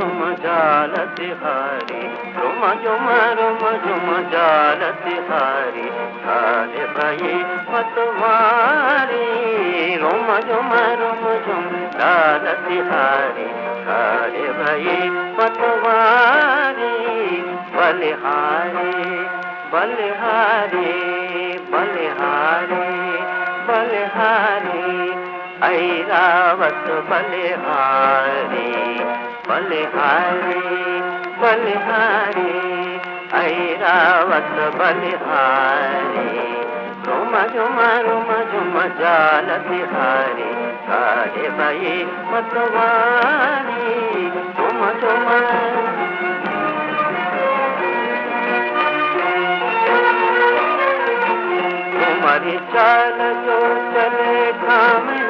जाल तिहारी रुम झुम रुम झुम जाल तिहारी सारे भाई मतवारी रुम झुम रुम झुम जाल तिहारी सारे भाई मतवारी बलिहारी बलिहारी बलिहारी बलिहारी ऐरावत बलिहारी बलिहारी बलिहारी ऐरावत बलिहारी। रुम झुम रुम झुम जाल तिहारी सारे भाई मतवारी। झुम झुम। तुम्हारी चाल जो चले खामनी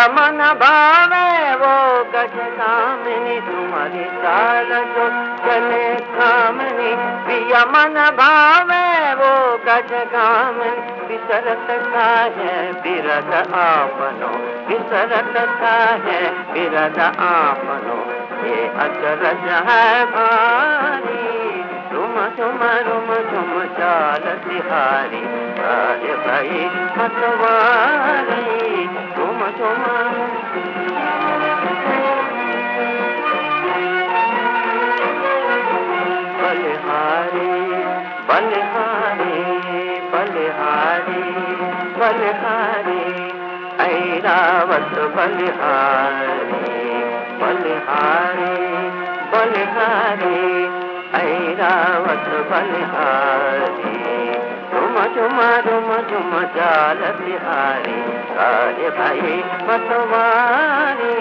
पिया मन भावे, वो गज कामनी तुम्हारी चाल जो चले खामनी पिया मन भावे, वो गज कामनी बिसरत का है बिरद आपनो बिसरत का है बिरद आपनो। ये अचरज है भारी तुम तुम रुम झुम चाल तिहारी भाई मतवारी बलिहारी बलिहारी बलिहारी बलिहारी ऐरावत बलिहारी बलिहारी बलिहारी ऐरावत बलिहारी। झुम झुम झुम झुम जाल तिहारी सारे भाई मतवारी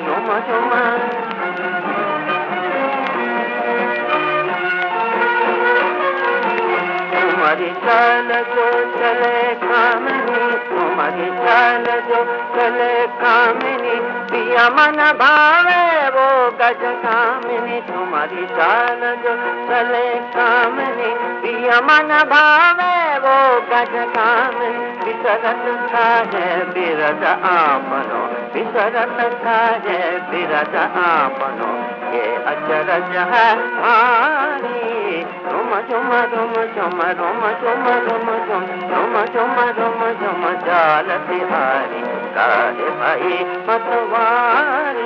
झुम झुम तुम्हारी चाल जो चले कामनी, तुम्हारी चाल जो चले कामनी, पिया मन भावे वो गज कामनी तुम्हारी चाल जो चले कामनी, पिया मन भावे वो गज कामनी बिसरत था है बिरद आपनो बिसरत था बिरद आपनो ये अचरज है भारी। रुम झुम रुम झुम रुम झुम रुम झुम रुम झुम रुम झुम, जाल तिहारी। काहे भाई मतवारी